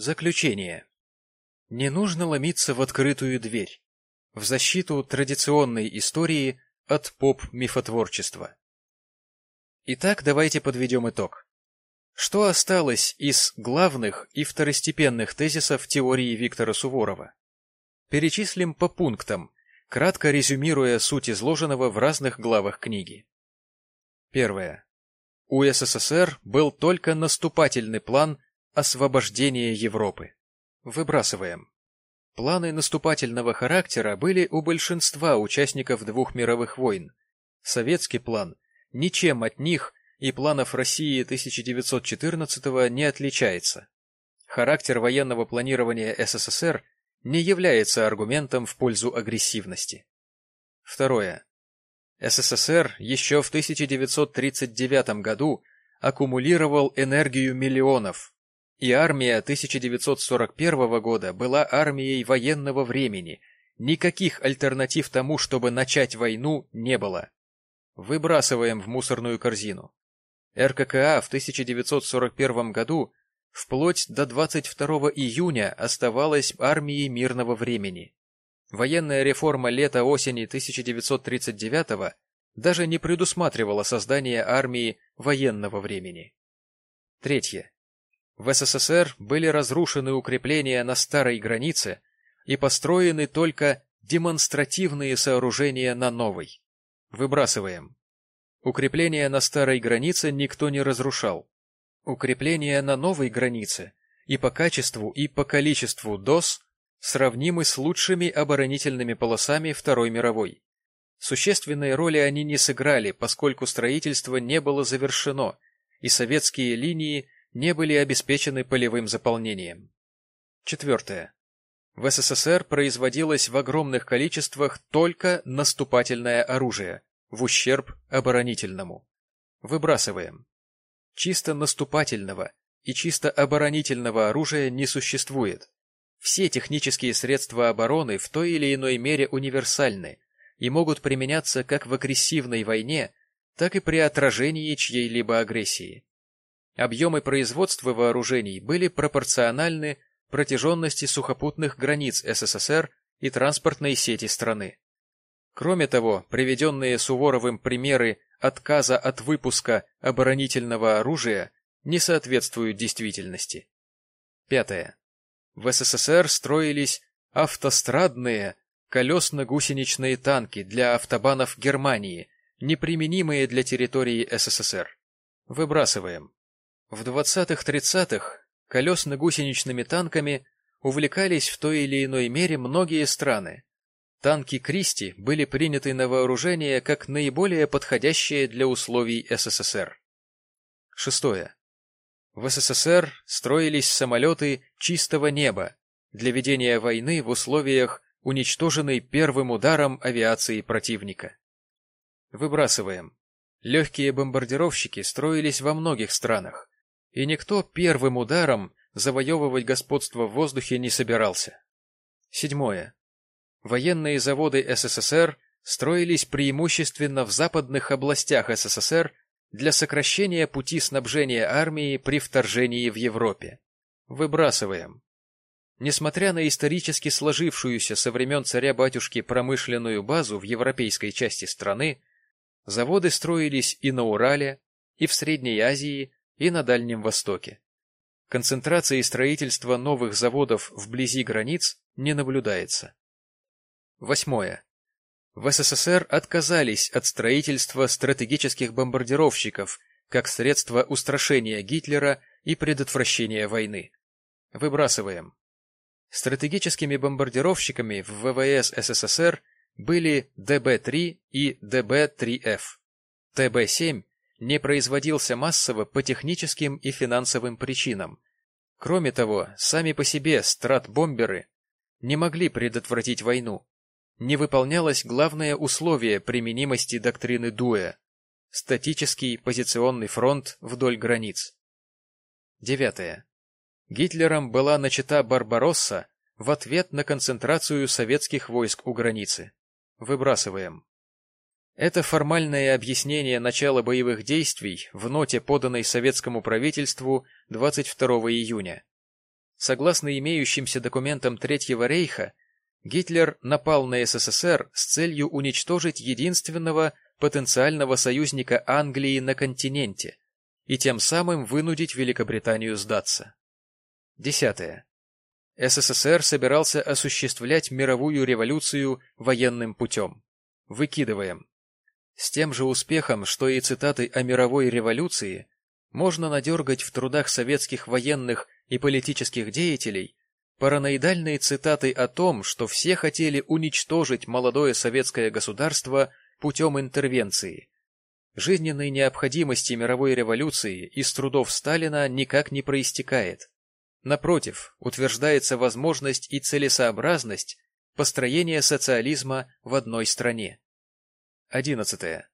Заключение. Не нужно ломиться в открытую дверь, в защиту традиционной истории от поп-мифотворчества. Итак, давайте подведем итог. Что осталось из главных и второстепенных тезисов теории Виктора Суворова? Перечислим по пунктам, кратко резюмируя суть изложенного в разных главах книги. Первое. У СССР был только наступательный план освобождения Европы. Выбрасываем. Планы наступательного характера были у большинства участников двух мировых войн. Советский план ничем от них и планов России 1914 не отличается. Характер военного планирования СССР не является аргументом в пользу агрессивности. Второе. СССР еще в 1939 году аккумулировал энергию миллионов, и армия 1941 года была армией военного времени, никаких альтернатив тому, чтобы начать войну, не было. Выбрасываем в мусорную корзину. РККА в 1941 году вплоть до 22 июня оставалась армией мирного времени. Военная реформа лета-осени 1939 даже не предусматривала создание армии военного времени. Третье. В СССР были разрушены укрепления на старой границе и построены только демонстративные сооружения на новой. Выбрасываем. Укрепления на старой границе никто не разрушал. Укрепления на новой границе и по качеству, и по количеству доз сравнимы с лучшими оборонительными полосами Второй мировой. Существенной роли они не сыграли, поскольку строительство не было завершено, и советские линии не были обеспечены полевым заполнением. Четвертое. В СССР производилось в огромных количествах только наступательное оружие, в ущерб оборонительному. Выбрасываем. Чисто наступательного и чисто оборонительного оружия не существует. Все технические средства обороны в той или иной мере универсальны и могут применяться как в агрессивной войне, так и при отражении чьей-либо агрессии. Объемы производства вооружений были пропорциональны протяженности сухопутных границ СССР и транспортной сети страны. Кроме того, приведенные Суворовым примеры отказа от выпуска оборонительного оружия не соответствуют действительности. Пятое. В СССР строились автострадные колесно-гусеничные танки для автобанов Германии, неприменимые для территории СССР. Выбрасываем. В 20-30-х колесно-гусеничными танками увлекались в той или иной мере многие страны. Танки Кристи были приняты на вооружение как наиболее подходящие для условий СССР. Шестое. В СССР строились самолеты чистого неба для ведения войны в условиях, уничтоженной первым ударом авиации противника. Выбрасываем. Легкие бомбардировщики строились во многих странах, и никто первым ударом завоевывать господство в воздухе не собирался. Седьмое. Военные заводы СССР строились преимущественно в западных областях СССР для сокращения пути снабжения армии при вторжении в Европе. Выбрасываем. Несмотря на исторически сложившуюся со времен царя-батюшки промышленную базу в европейской части страны, заводы строились и на Урале, и в Средней Азии, и на Дальнем Востоке. Концентрации строительства новых заводов вблизи границ не наблюдается. Восьмое. В СССР отказались от строительства стратегических бомбардировщиков как средство устрашения Гитлера и предотвращения войны. Выбрасываем. Стратегическими бомбардировщиками в ВВС СССР были ДБ-3 и ДБ-3Ф. ТБ-7 не производился массово по техническим и финансовым причинам. Кроме того, сами по себе стратбомберы не могли предотвратить войну, не выполнялось главное условие применимости доктрины Дуэ – статический позиционный фронт вдоль границ. Девятое. Гитлером была начата Барбаросса в ответ на концентрацию советских войск у границы. Выбрасываем. Это формальное объяснение начала боевых действий в ноте, поданной советскому правительству 22 июня. Согласно имеющимся документам Третьего рейха, Гитлер напал на СССР с целью уничтожить единственного потенциального союзника Англии на континенте и тем самым вынудить Великобританию сдаться. Десятое. СССР собирался осуществлять мировую революцию военным путем. Выкидываем. С тем же успехом, что и цитаты о мировой революции, можно надергать в трудах советских военных и политических деятелей параноидальные цитаты о том, что все хотели уничтожить молодое советское государство путем интервенции. Жизненной необходимости мировой революции из трудов Сталина никак не проистекает. Напротив, утверждается возможность и целесообразность построения социализма в одной стране. 11.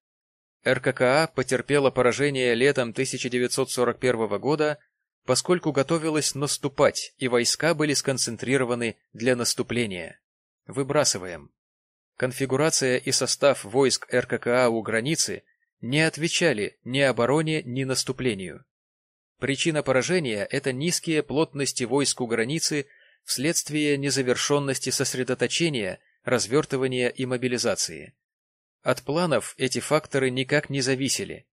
РККА потерпела поражение летом 1941 года поскольку готовилась наступать, и войска были сконцентрированы для наступления. Выбрасываем. Конфигурация и состав войск РККА у границы не отвечали ни обороне, ни наступлению. Причина поражения – это низкие плотности войск у границы вследствие незавершенности сосредоточения, развертывания и мобилизации. От планов эти факторы никак не зависели,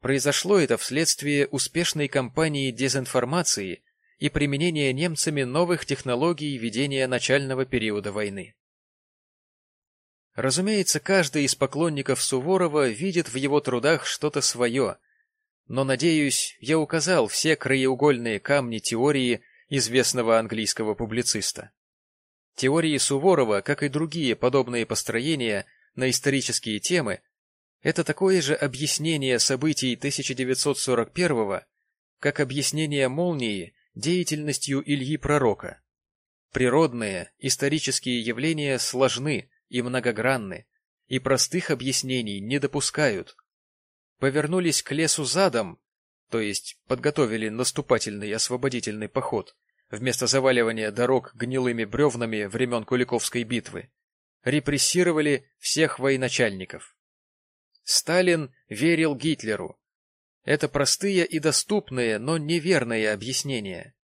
Произошло это вследствие успешной кампании дезинформации и применения немцами новых технологий ведения начального периода войны. Разумеется, каждый из поклонников Суворова видит в его трудах что-то свое, но, надеюсь, я указал все краеугольные камни теории известного английского публициста. Теории Суворова, как и другие подобные построения на исторические темы, это такое же объяснение событий 1941-го, как объяснение молнии деятельностью Ильи Пророка. Природные, исторические явления сложны и многогранны, и простых объяснений не допускают. Повернулись к лесу задом, то есть подготовили наступательный освободительный поход, вместо заваливания дорог гнилыми бревнами времен Куликовской битвы, репрессировали всех военачальников. Сталин верил Гитлеру. Это простые и доступные, но неверные объяснения.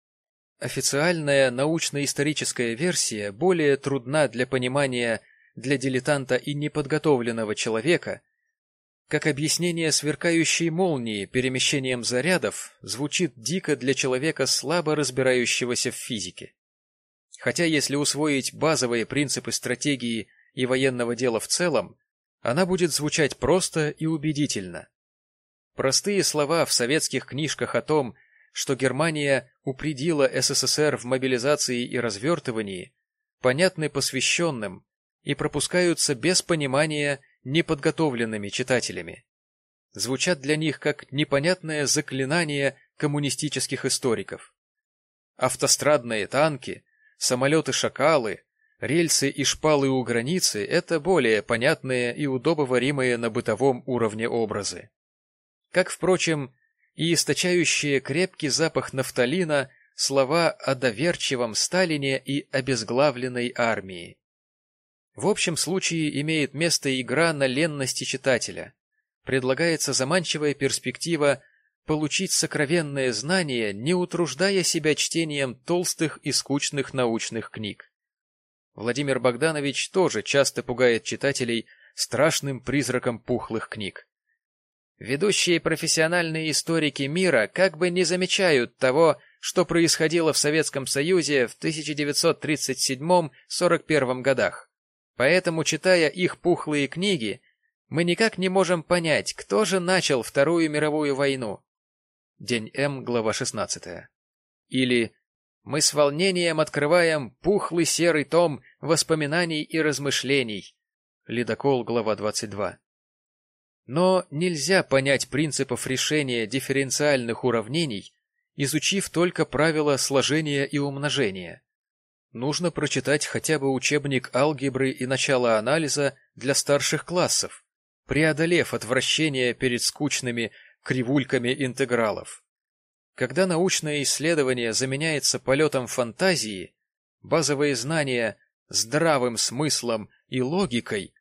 Официальная научно-историческая версия более трудна для понимания для дилетанта и неподготовленного человека, как объяснение сверкающей молнии перемещением зарядов звучит дико для человека, слабо разбирающегося в физике. Хотя если усвоить базовые принципы стратегии и военного дела в целом, она будет звучать просто и убедительно. Простые слова в советских книжках о том, что Германия упредила СССР в мобилизации и развертывании, понятны посвященным и пропускаются без понимания неподготовленными читателями. Звучат для них как непонятное заклинание коммунистических историков. Автострадные танки, самолеты-шакалы, Рельсы и шпалы у границы – это более понятные и удобоваримые на бытовом уровне образы. Как, впрочем, и источающие крепкий запах нафталина слова о доверчивом Сталине и обезглавленной армии. В общем случае имеет место игра на ленности читателя. Предлагается заманчивая перспектива получить сокровенное знание, не утруждая себя чтением толстых и скучных научных книг. Владимир Богданович тоже часто пугает читателей страшным призраком пухлых книг. Ведущие профессиональные историки мира как бы не замечают того, что происходило в Советском Союзе в 1937-41 годах. Поэтому, читая их пухлые книги, мы никак не можем понять, кто же начал Вторую мировую войну. День М, глава 16. Или мы с волнением открываем пухлый серый том воспоминаний и размышлений. Ледокол, глава 22. Но нельзя понять принципов решения дифференциальных уравнений, изучив только правила сложения и умножения. Нужно прочитать хотя бы учебник алгебры и начала анализа для старших классов, преодолев отвращение перед скучными кривульками интегралов. Когда научное исследование заменяется полетом фантазии, базовые знания здравым смыслом и логикой,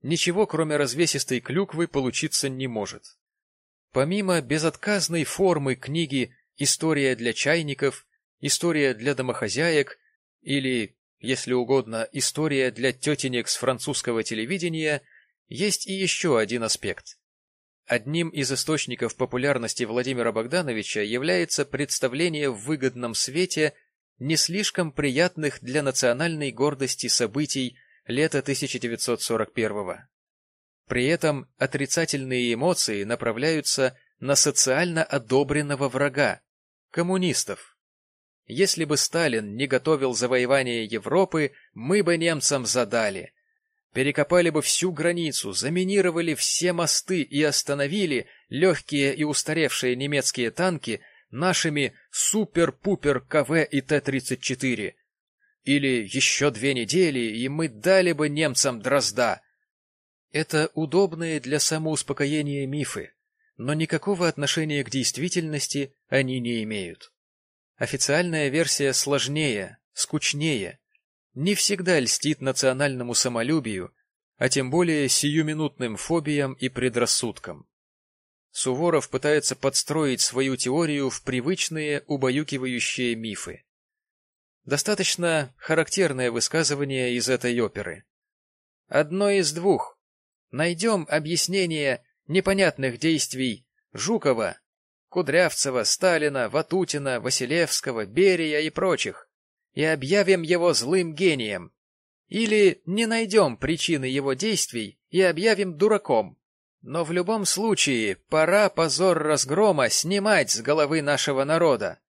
ничего кроме развесистой клюквы получиться не может. Помимо безотказной формы книги «История для чайников» история для домохозяек или, если угодно, история для тетенек с французского телевидения, есть и еще один аспект. Одним из источников популярности Владимира Богдановича является представление в выгодном свете не слишком приятных для национальной гордости событий лета 1941 -го. При этом отрицательные эмоции направляются на социально одобренного врага – коммунистов. Если бы Сталин не готовил завоевание Европы, мы бы немцам задали. Перекопали бы всю границу, заминировали все мосты и остановили легкие и устаревшие немецкие танки нашими супер-пупер КВ и Т-34. Или еще две недели, и мы дали бы немцам дрозда. Это удобные для самоуспокоения мифы, но никакого отношения к действительности они не имеют. Официальная версия сложнее, скучнее, не всегда льстит национальному самолюбию, а тем более сиюминутным фобиям и предрассудкам. Суворов пытается подстроить свою теорию в привычные убаюкивающие мифы. Достаточно характерное высказывание из этой оперы. Одно из двух. Найдем объяснение непонятных действий Жукова, Кудрявцева, Сталина, Ватутина, Василевского, Берия и прочих, и объявим его злым гением. Или не найдем причины его действий и объявим дураком. Но в любом случае пора позор разгрома снимать с головы нашего народа.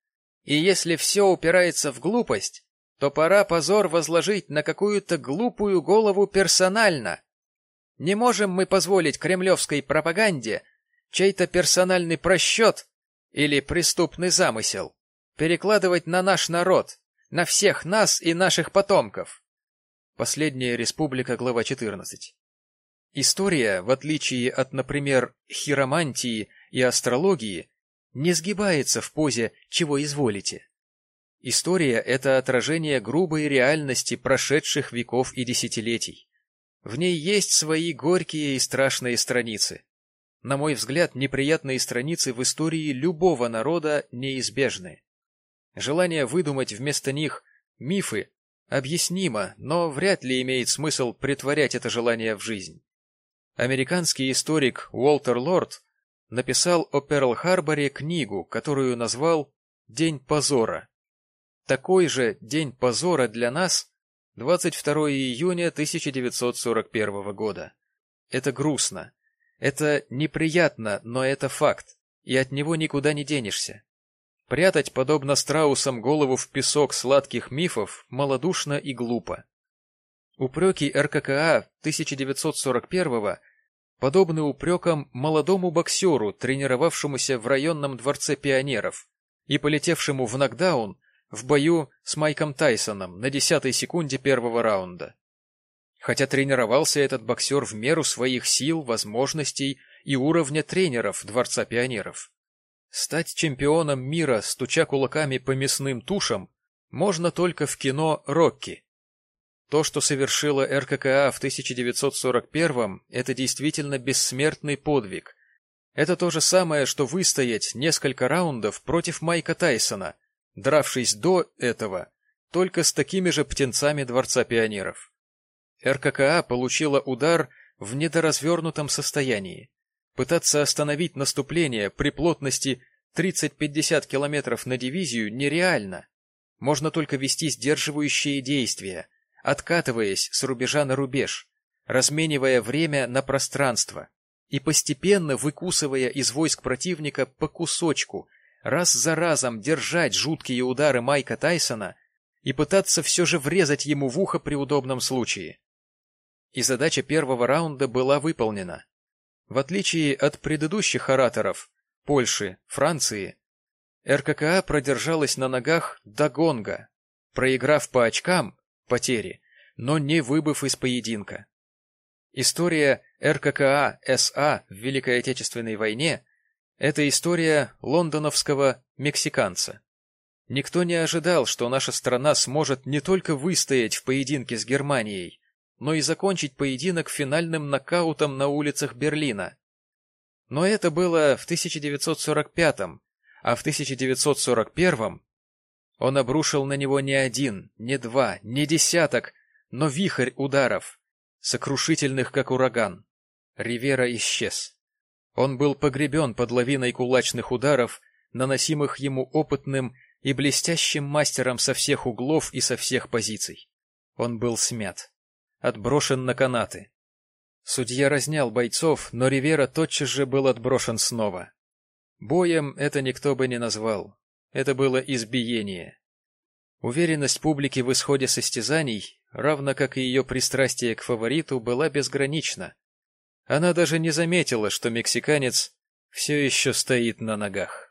И если все упирается в глупость, то пора позор возложить на какую-то глупую голову персонально, не можем мы позволить кремлевской пропаганде чей-то персональный просчет или преступный замысел перекладывать на наш народ, на всех нас и наших потомков. Последняя республика, глава 14. История, в отличие от, например, хиромантии и астрологии, не сгибается в позе «чего изволите». История — это отражение грубой реальности прошедших веков и десятилетий. В ней есть свои горькие и страшные страницы. На мой взгляд, неприятные страницы в истории любого народа неизбежны. Желание выдумать вместо них мифы объяснимо, но вряд ли имеет смысл притворять это желание в жизнь. Американский историк Уолтер Лорд написал о Перл-Харборе книгу, которую назвал «День позора». Такой же день позора для нас 22 июня 1941 года. Это грустно. Это неприятно, но это факт, и от него никуда не денешься. Прятать, подобно страусам, голову в песок сладких мифов малодушно и глупо. Упреки РККА 1941 подобны упрекам молодому боксеру, тренировавшемуся в районном дворце пионеров и полетевшему в нокдаун в бою с Майком Тайсоном на десятой секунде первого раунда. Хотя тренировался этот боксер в меру своих сил, возможностей и уровня тренеров Дворца пионеров. Стать чемпионом мира, стуча кулаками по мясным тушам, можно только в кино «Рокки». То, что совершила РККА в 1941-м, это действительно бессмертный подвиг. Это то же самое, что выстоять несколько раундов против Майка Тайсона, дравшись до этого только с такими же птенцами Дворца пионеров. РККА получила удар в недоразвернутом состоянии. Пытаться остановить наступление при плотности 30-50 километров на дивизию нереально. Можно только вести сдерживающие действия, откатываясь с рубежа на рубеж, разменивая время на пространство и постепенно выкусывая из войск противника по кусочку раз за разом держать жуткие удары Майка Тайсона и пытаться все же врезать ему в ухо при удобном случае. И задача первого раунда была выполнена. В отличие от предыдущих ораторов, Польши, Франции, РККА продержалась на ногах до гонга, проиграв по очкам, потери, но не выбыв из поединка. История РККА СА в Великой Отечественной войне это история лондоновского мексиканца. Никто не ожидал, что наша страна сможет не только выстоять в поединке с Германией, но и закончить поединок финальным нокаутом на улицах Берлина. Но это было в 1945 а в 1941 Он обрушил на него не один, не два, не десяток, но вихрь ударов, сокрушительных, как ураган. Ривера исчез. Он был погребен под лавиной кулачных ударов, наносимых ему опытным и блестящим мастером со всех углов и со всех позиций. Он был смят, отброшен на канаты. Судья разнял бойцов, но Ривера тотчас же был отброшен снова. Боем это никто бы не назвал. Это было избиение. Уверенность публики в исходе состязаний, равно как и ее пристрастие к фавориту, была безгранична. Она даже не заметила, что мексиканец все еще стоит на ногах.